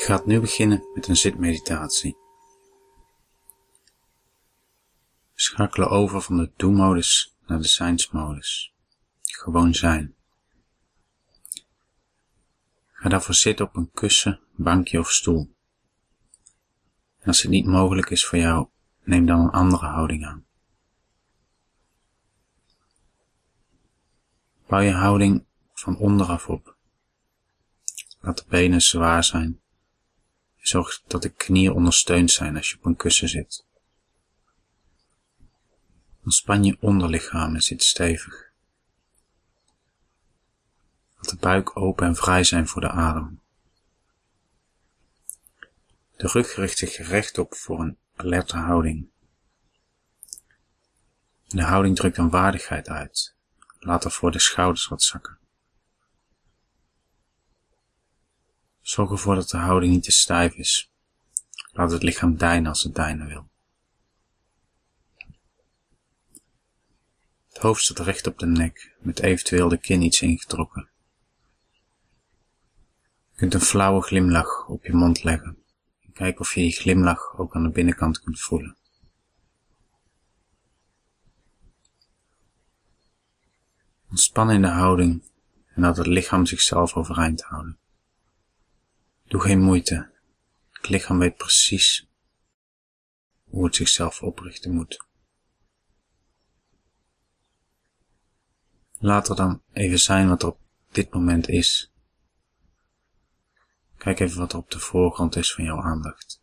gaat nu beginnen met een zitmeditatie. Schakelen over van de do-modus naar de zijnsmodus. Gewoon zijn. Ga daarvoor zitten op een kussen, bankje of stoel. En als het niet mogelijk is voor jou, neem dan een andere houding aan. Bouw je houding van onderaf op. Laat de benen zwaar zijn. Zorg dat de knieën ondersteund zijn als je op een kussen zit. Ontspan je onderlichaam en zit stevig. Laat de buik open en vrij zijn voor de adem. De rug richt zich rechtop voor een alerte houding. De houding drukt een waardigheid uit. Laat ervoor de schouders wat zakken. Zorg ervoor dat de houding niet te stijf is. Laat het lichaam deinen als het deinen wil. Het hoofd staat recht op de nek, met eventueel de kin iets ingetrokken. Je kunt een flauwe glimlach op je mond leggen en kijk of je die glimlach ook aan de binnenkant kunt voelen. Ontspan in de houding en laat het lichaam zichzelf overeind houden. Doe geen moeite. Het lichaam weet precies hoe het zichzelf oprichten moet. Laat er dan even zijn wat er op dit moment is. Kijk even wat er op de voorgrond is van jouw aandacht.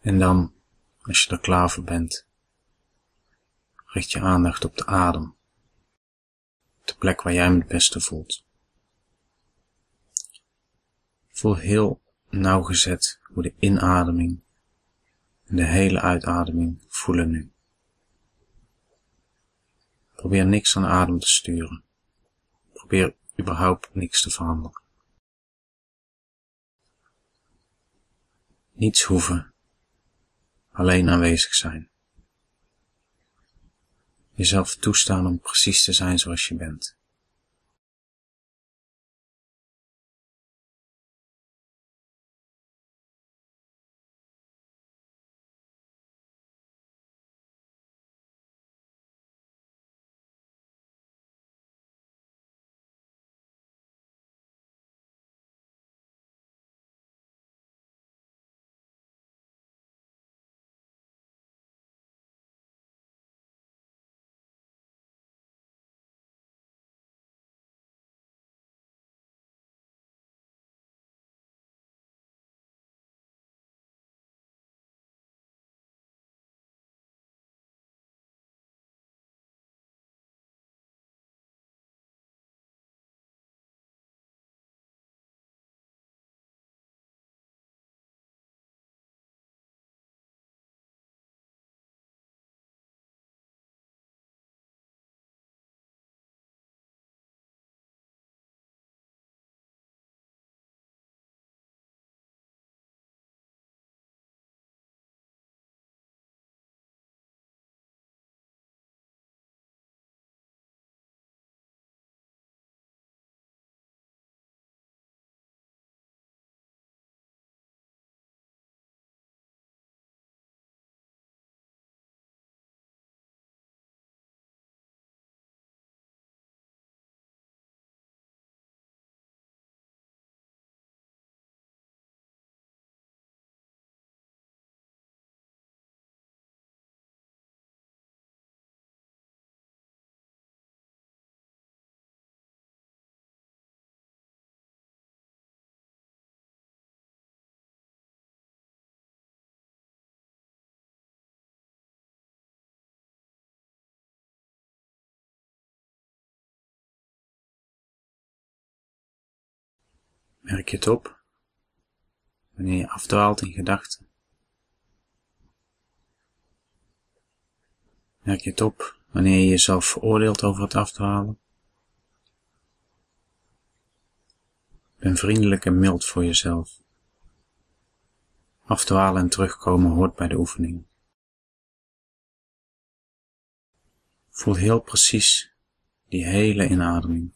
En dan als je er klaar voor bent, richt je aandacht op de adem, de plek waar jij hem het beste voelt. Voel heel nauwgezet hoe de inademing en de hele uitademing voelen nu. Probeer niks aan adem te sturen. Probeer überhaupt niks te veranderen. Niets hoeven alleen aanwezig zijn. Jezelf toestaan om precies te zijn zoals je bent. Merk je het op wanneer je afdwaalt in gedachten? Merk je het op wanneer je jezelf veroordeelt over het afdwalen? Ben vriendelijk en mild voor jezelf. Afdwalen en terugkomen hoort bij de oefening. Voel heel precies die hele inademing.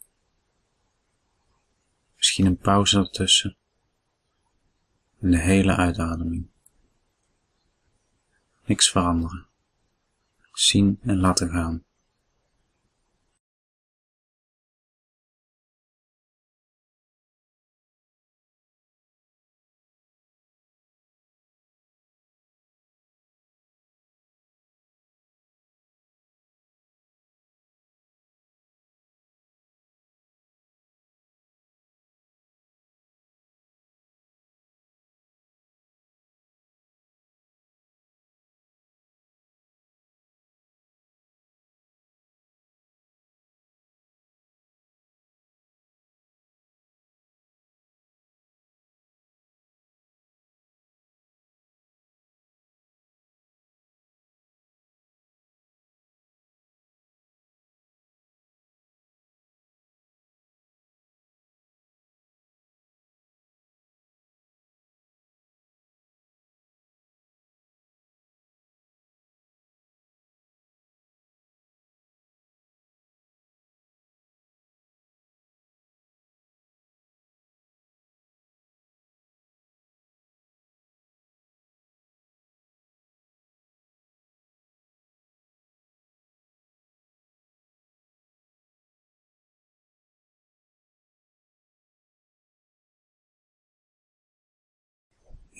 Misschien een pauze ertussen. En de hele uitademing. Niks veranderen. Zien en laten gaan.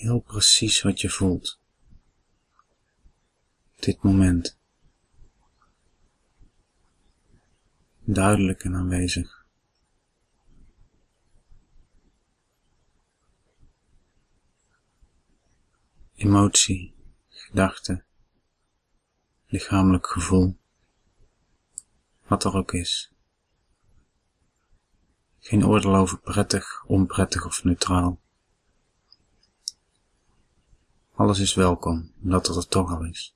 Heel precies wat je voelt. Dit moment. Duidelijk en aanwezig. Emotie, gedachte, lichamelijk gevoel, wat er ook is. Geen oordeel over prettig, onprettig of neutraal. Alles is welkom, omdat het er toch al is.